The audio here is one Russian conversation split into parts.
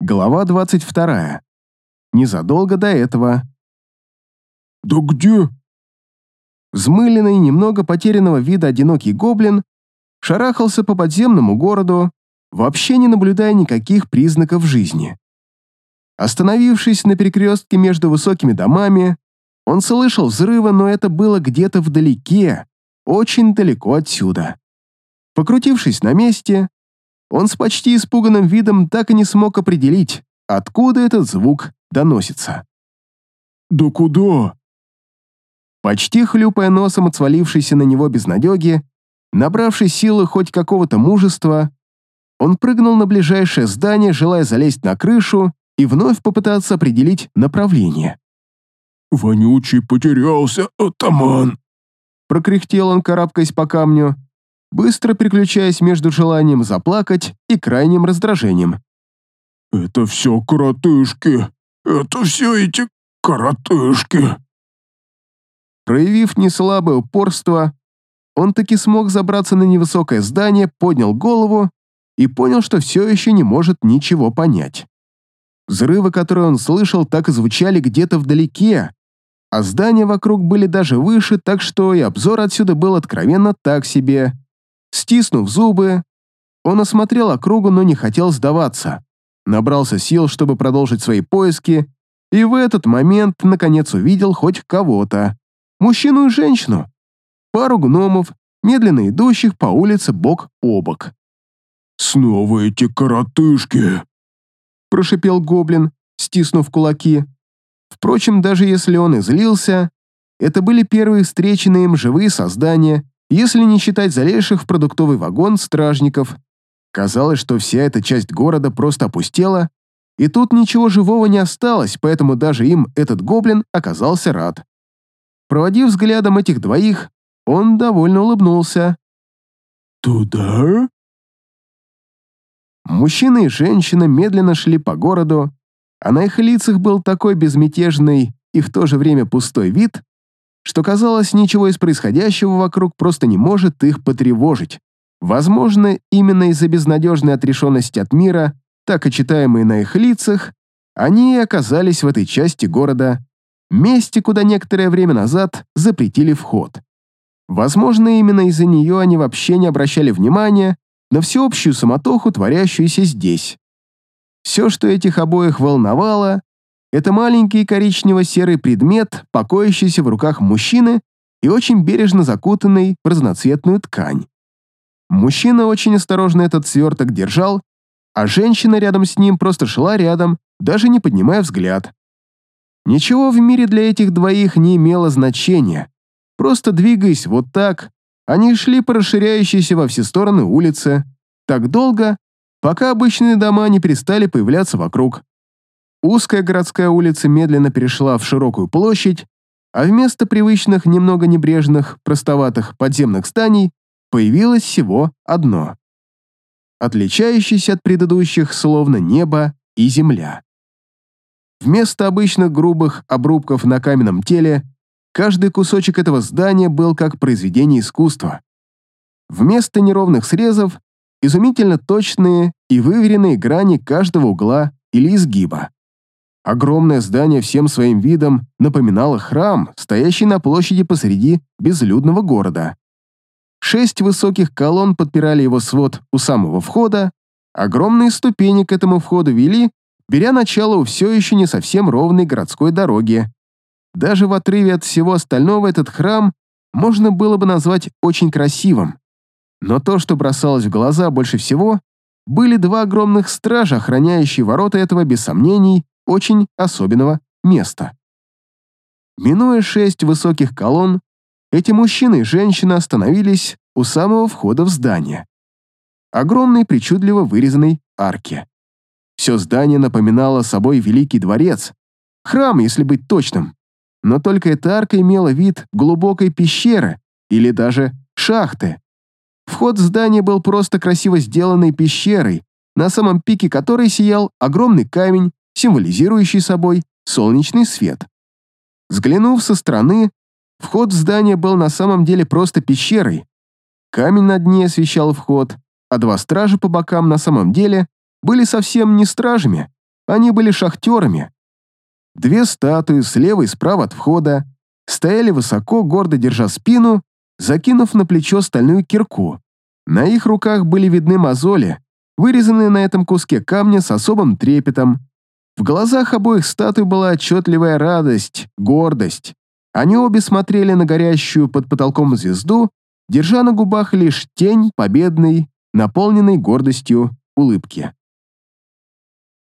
Глава 22. Незадолго до этого. «Да где?» Взмыленный, немного потерянного вида одинокий гоблин шарахался по подземному городу, вообще не наблюдая никаких признаков жизни. Остановившись на перекрестке между высокими домами, он слышал взрывы, но это было где-то вдалеке, очень далеко отсюда. Покрутившись на месте, он с почти испуганным видом так и не смог определить, откуда этот звук доносится. «Да куда?» Почти хлюпая носом от свалившейся на него безнадеги, набравшись силы хоть какого-то мужества, он прыгнул на ближайшее здание, желая залезть на крышу и вновь попытаться определить направление. «Вонючий потерялся, атаман!» Прокряхтел он, карабкаясь по камню, быстро переключаясь между желанием заплакать и крайним раздражением. «Это все коротышки! Это все эти коротышки!» Проявив неслабое упорство, он таки смог забраться на невысокое здание, поднял голову и понял, что все еще не может ничего понять. Взрывы, которые он слышал, так и звучали где-то вдалеке, а здания вокруг были даже выше, так что и обзор отсюда был откровенно так себе. Стиснув зубы, он осмотрел округу, но не хотел сдаваться. Набрался сил, чтобы продолжить свои поиски, и в этот момент, наконец, увидел хоть кого-то. Мужчину и женщину. Пару гномов, медленно идущих по улице бок о бок. «Снова эти коротышки!» Прошипел гоблин, стиснув кулаки. Впрочем, даже если он и злился, это были первые встреченные им живые создания, если не считать залезших в продуктовый вагон стражников. Казалось, что вся эта часть города просто опустела, и тут ничего живого не осталось, поэтому даже им этот гоблин оказался рад. Проводив взглядом этих двоих, он довольно улыбнулся. «Туда?» Мужчина и женщина медленно шли по городу, а на их лицах был такой безмятежный и в то же время пустой вид, что казалось, ничего из происходящего вокруг просто не может их потревожить. Возможно, именно из-за безнадежной отрешенности от мира, так и читаемой на их лицах, они и оказались в этой части города, месте, куда некоторое время назад запретили вход. Возможно, именно из-за нее они вообще не обращали внимания на всеобщую самотоху, творящуюся здесь. Все, что этих обоих волновало, это маленький коричнево-серый предмет, покоящийся в руках мужчины и очень бережно закутанный в разноцветную ткань. Мужчина очень осторожно этот сверток держал, а женщина рядом с ним просто шла рядом, даже не поднимая взгляд. Ничего в мире для этих двоих не имело значения. Просто двигаясь вот так, они шли по расширяющейся во все стороны улице, так долго, пока обычные дома не перестали появляться вокруг. Узкая городская улица медленно перешла в широкую площадь, а вместо привычных, немного небрежных, простоватых подземных зданий появилось всего одно. Отличающееся от предыдущих словно небо и земля. Вместо обычных грубых обрубков на каменном теле, каждый кусочек этого здания был как произведение искусства. Вместо неровных срезов изумительно точные и выверенные грани каждого угла или изгиба. Огромное здание всем своим видом напоминало храм, стоящий на площади посреди безлюдного города. Шесть высоких колонн подпирали его свод у самого входа, огромные ступени к этому входу вели, беря начало у все еще не совсем ровной городской дороги. Даже в отрыве от всего остального этот храм можно было бы назвать очень красивым. Но то, что бросалось в глаза больше всего, были два огромных стража, охраняющие ворота этого, без сомнений, очень особенного места. Минуя шесть высоких колонн, эти мужчины и женщина остановились у самого входа в здание. Огромной причудливо вырезанной арки. Все здание напоминало собой великий дворец, храм, если быть точным, но только эта арка имела вид глубокой пещеры или даже шахты, Вход в здание был просто красиво сделанной пещерой, на самом пике которой сиял огромный камень, символизирующий собой солнечный свет. Взглянув со стороны, вход в здание был на самом деле просто пещерой. Камень на дне освещал вход, а два стража по бокам на самом деле были совсем не стражами, они были шахтерами. Две статуи слева и справа от входа стояли высоко, гордо держа спину, закинув на плечо стальную кирку. На их руках были видны мозоли, вырезанные на этом куске камня с особым трепетом. В глазах обоих статуй была отчетливая радость, гордость. Они обе смотрели на горящую под потолком звезду, держа на губах лишь тень победной, наполненной гордостью улыбки.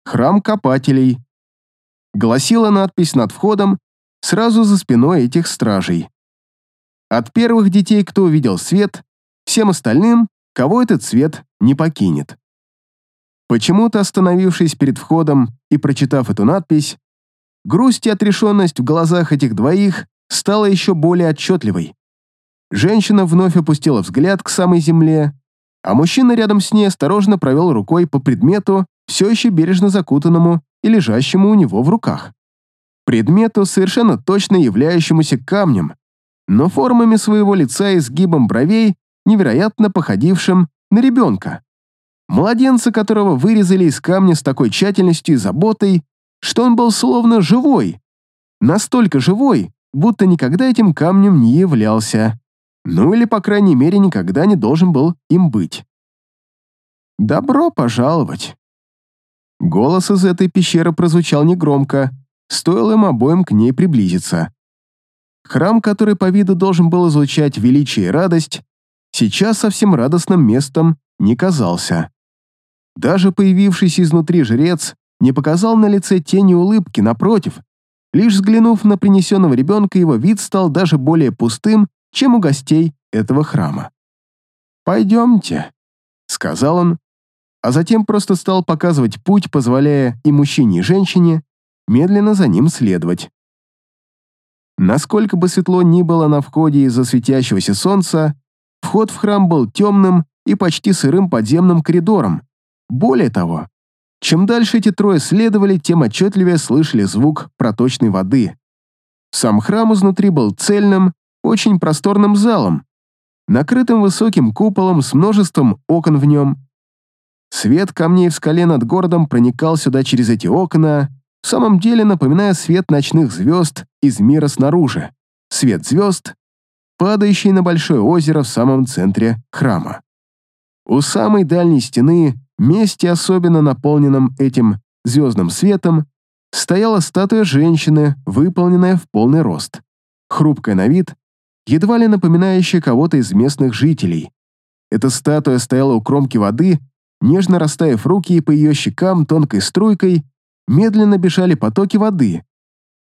«Храм копателей», — гласила надпись над входом сразу за спиной этих стражей. От первых детей, кто увидел свет, всем остальным, кого этот свет не покинет. Почему-то, остановившись перед входом и прочитав эту надпись, грусть и отрешенность в глазах этих двоих стала еще более отчетливой. Женщина вновь опустила взгляд к самой земле, а мужчина рядом с ней осторожно провел рукой по предмету, все еще бережно закутанному и лежащему у него в руках. Предмету, совершенно точно являющемуся камнем, но формами своего лица и сгибом бровей, невероятно походившим на ребенка. Младенца, которого вырезали из камня с такой тщательностью и заботой, что он был словно живой. Настолько живой, будто никогда этим камнем не являлся. Ну или, по крайней мере, никогда не должен был им быть. «Добро пожаловать!» Голос из этой пещеры прозвучал негромко, стоило им обоим к ней приблизиться. Храм, который по виду должен был излучать величие и радость, сейчас совсем радостным местом не казался. Даже появившийся изнутри жрец не показал на лице тени улыбки, напротив. Лишь взглянув на принесенного ребенка, его вид стал даже более пустым, чем у гостей этого храма. «Пойдемте», — сказал он, а затем просто стал показывать путь, позволяя и мужчине, и женщине медленно за ним следовать. Насколько бы светло ни было на входе из-за светящегося солнца, вход в храм был темным и почти сырым подземным коридором. Более того, чем дальше эти трое следовали, тем отчетливее слышали звук проточной воды. Сам храм изнутри был цельным, очень просторным залом, накрытым высоким куполом с множеством окон в нем. Свет камней в скале над городом проникал сюда через эти окна, в самом деле напоминая свет ночных звезд из мира снаружи. Свет звезд, падающий на большое озеро в самом центре храма. У самой дальней стены, месте особенно наполненном этим звездным светом, стояла статуя женщины, выполненная в полный рост. Хрупкая на вид, едва ли напоминающая кого-то из местных жителей. Эта статуя стояла у кромки воды, нежно расставив руки, и по ее щекам тонкой струйкой медленно бежали потоки воды,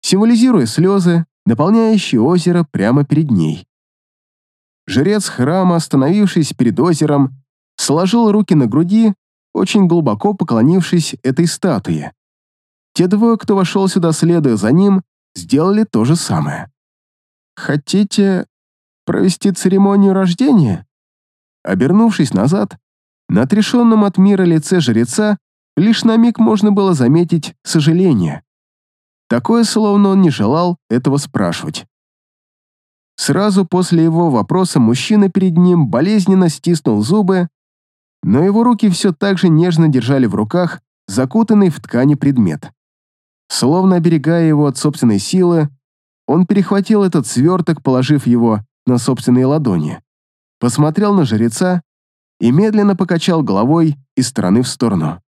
символизируя слезы, наполняющие озеро прямо перед ней. Жрец храма, остановившись перед озером, сложил руки на груди, очень глубоко поклонившись этой статуе. Те двое, кто вошел сюда, следуя за ним, сделали то же самое. «Хотите провести церемонию рождения?» Обернувшись назад, на отрешенном от мира лице жреца Лишь на миг можно было заметить сожаление. Такое, словно он не желал этого спрашивать. Сразу после его вопроса мужчина перед ним болезненно стиснул зубы, но его руки все так же нежно держали в руках закутанный в ткани предмет. Словно оберегая его от собственной силы, он перехватил этот сверток, положив его на собственные ладони, посмотрел на жреца и медленно покачал головой из стороны в сторону.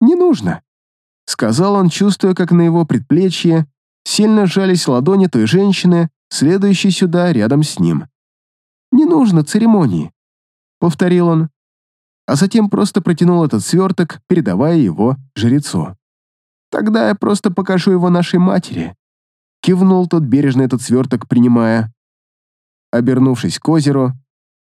«Не нужно», — сказал он, чувствуя, как на его предплечье сильно сжались ладони той женщины, следующей сюда рядом с ним. «Не нужно церемонии», — повторил он, а затем просто протянул этот сверток, передавая его жрецу. «Тогда я просто покажу его нашей матери», — кивнул тот бережно этот сверток, принимая. Обернувшись к озеру,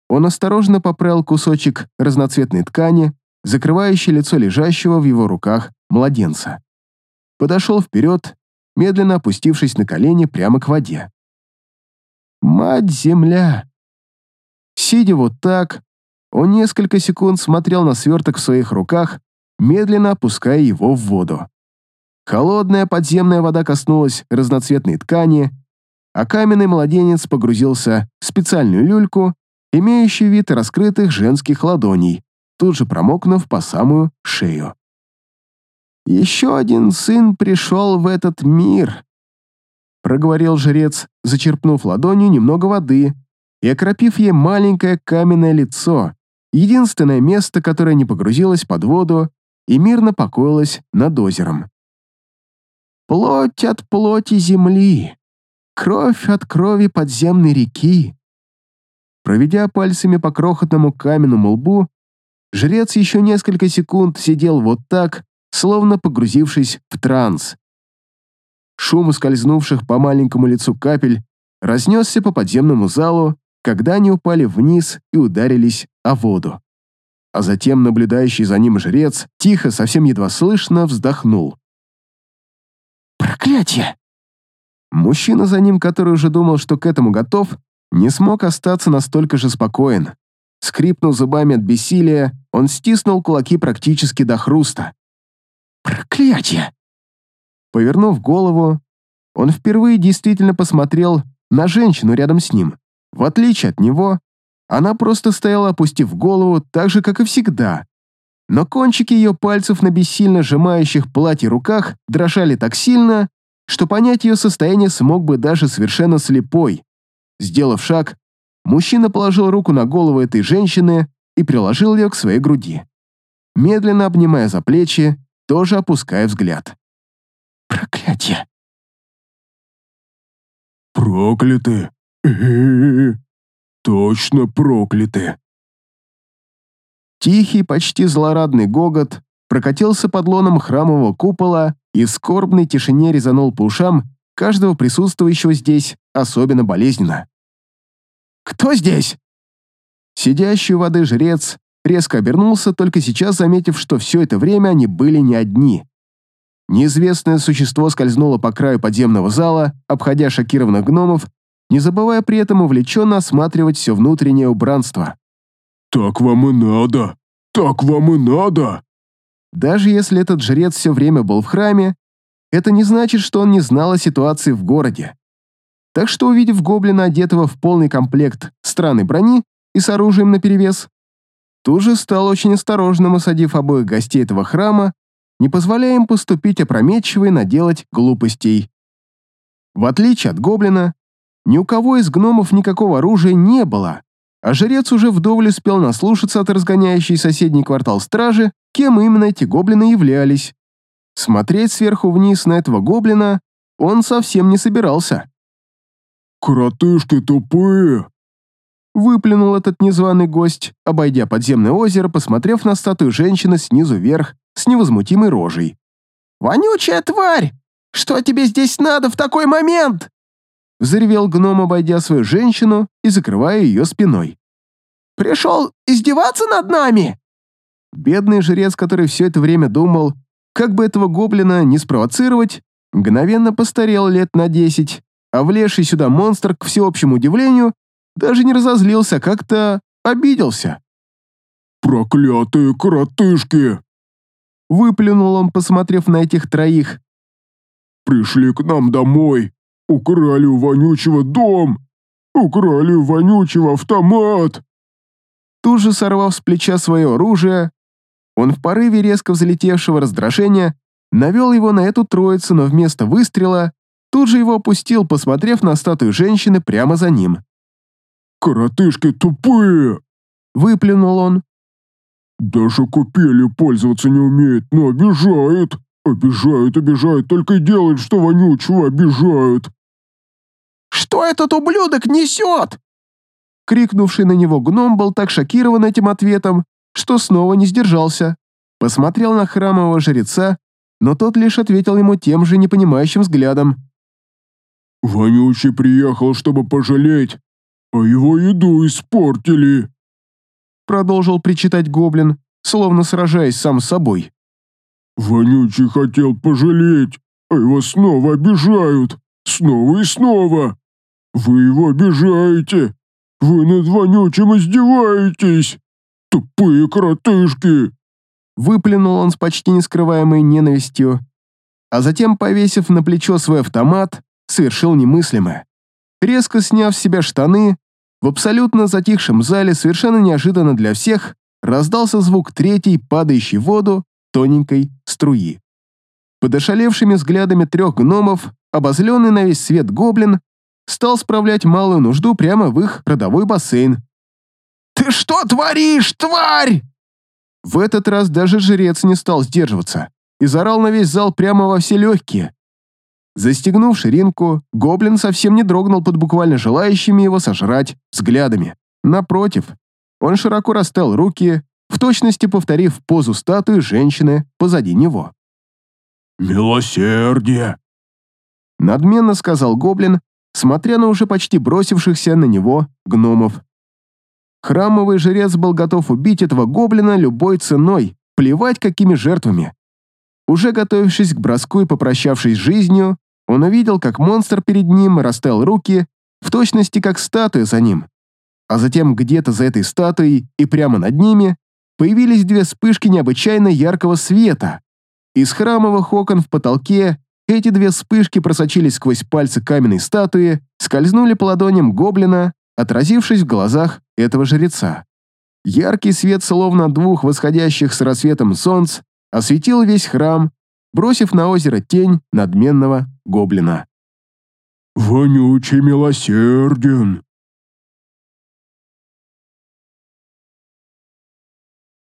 он осторожно поправил кусочек разноцветной ткани, закрывающий лицо лежащего в его руках младенца. Подошел вперед, медленно опустившись на колени прямо к воде. «Мать-земля!» Сидя вот так, он несколько секунд смотрел на сверток в своих руках, медленно опуская его в воду. Холодная подземная вода коснулась разноцветной ткани, а каменный младенец погрузился в специальную люльку, имеющую вид раскрытых женских ладоней, тут же промокнув по самую шею. Еще один сын пришел в этот мир, проговорил жрец, зачерпнув ладонью немного воды и окропив ей маленькое каменное лицо, единственное место, которое не погрузилось под воду и мирно покоилось над озером. Плоть от плоти земли, кровь от крови подземной реки. Проведя пальцами по крохотному каменному лбу, жрец еще несколько секунд сидел вот так, словно погрузившись в транс. Шум скользнувших по маленькому лицу капель разнесся по подземному залу, когда они упали вниз и ударились о воду. А затем наблюдающий за ним жрец тихо, совсем едва слышно, вздохнул. «Проклятие!» Мужчина за ним, который уже думал, что к этому готов, не смог остаться настолько же спокоен. Скрипнув зубами от бессилия, он стиснул кулаки практически до хруста. «Проклятие!» Повернув голову, он впервые действительно посмотрел на женщину рядом с ним. В отличие от него, она просто стояла, опустив голову, так же, как и всегда. Но кончики ее пальцев на бессильно сжимающих платье руках дрожали так сильно, что понять ее состояние смог бы даже совершенно слепой. Сделав шаг, мужчина положил руку на голову этой женщины и приложил ее к своей груди. Медленно обнимая за плечи, тоже опуская взгляд. «Проклятие!» «Прокляты! Точно прокляты!» Тихий, почти злорадный гогот прокатился под лоном храмового купола и в скорбной тишине резанул по ушам каждого присутствующего здесь особенно болезненно. «Кто здесь?» Сидящий у воды жрец резко обернулся, только сейчас заметив, что все это время они были не одни. Неизвестное существо скользнуло по краю подземного зала, обходя шокированных гномов, не забывая при этом увлеченно осматривать все внутреннее убранство. «Так вам и надо! Так вам и надо!» Даже если этот жрец все время был в храме, это не значит, что он не знал о ситуации в городе. Так что, увидев гоблина, одетого в полный комплект странной брони и с оружием наперевес, тут же стал очень осторожным, осадив обоих гостей этого храма, не позволяя им поступить опрометчиво и наделать глупостей. В отличие от гоблина, ни у кого из гномов никакого оружия не было, а жрец уже вдоволь успел наслушаться от разгоняющей соседний квартал стражи, кем именно эти гоблины являлись. Смотреть сверху вниз на этого гоблина он совсем не собирался. «Коротышки тупые!» Выплюнул этот незваный гость, обойдя подземное озеро, посмотрев на статую женщины снизу вверх с невозмутимой рожей. «Вонючая тварь! Что тебе здесь надо в такой момент?» Взревел гном, обойдя свою женщину и закрывая ее спиной. «Пришел издеваться над нами?» Бедный жрец, который все это время думал, как бы этого гоблина не спровоцировать, мгновенно постарел лет на десять, а влезший сюда монстр, к всеобщему удивлению, даже не разозлился, а как-то обиделся. «Проклятые коротышки!» Выплюнул он, посмотрев на этих троих. «Пришли к нам домой, Украли у вонючего дом! Украли у вонючего автомат!» Тут же сорвав с плеча свое оружие, он в порыве резко взлетевшего раздражения навел его на эту троицу, но вместо выстрела тут же его опустил, посмотрев на статую женщины прямо за ним. «Коротышки тупые!» — выплюнул он. «Даже купелью пользоваться не умеют, но обижают! Обижают, обижают, только и делают, что вонючего обижают!» Что этот ублюдок несет?» Крикнувший на него гном был так шокирован этим ответом, что снова не сдержался. Посмотрел на храмового жреца, но тот лишь ответил ему тем же непонимающим взглядом. «Вонючий приехал, чтобы пожалеть, а его еду испортили!» Продолжил причитать гоблин, словно сражаясь сам с собой. «Вонючий хотел пожалеть, а его снова обижают, снова и снова!» «Вы его обижаете! Вы над вонючим издеваетесь! Тупые коротышки!» Выплюнул он с почти нескрываемой ненавистью, а затем, повесив на плечо свой автомат, совершил немыслимое. Резко сняв с себя штаны, в абсолютно затихшем зале, совершенно неожиданно для всех, раздался звук третьей, падающей в воду, тоненькой струи. Под взглядами трех гномов, обозленный на весь свет гоблин, стал справлять малую нужду прямо в их родовой бассейн. «Ты что творишь, тварь?» В этот раз даже жрец не стал сдерживаться и зарал на весь зал прямо во все легкие. Застегнув ширинку, гоблин совсем не дрогнул под буквально желающими его сожрать взглядами. Напротив, он широко расстал руки, в точности повторив позу статуи женщины позади него. «Милосердие!» Надменно сказал гоблин, смотря на уже почти бросившихся на него гномов. Храмовый жрец был готов убить этого гоблина любой ценой, плевать какими жертвами. Уже готовившись к броску и попрощавшись с жизнью, он увидел, как монстр перед ним расставил руки, в точности как статуя за ним. А затем где-то за этой статуей и прямо над ними появились две вспышки необычайно яркого света. Из храмовых окон в потолке эти две вспышки просочились сквозь пальцы каменной статуи, скользнули по ладоням гоблина, отразившись в глазах этого жреца. Яркий свет, словно двух восходящих с рассветом солнц, осветил весь храм, бросив на озеро тень надменного гоблина. «Вонючий милосерден!»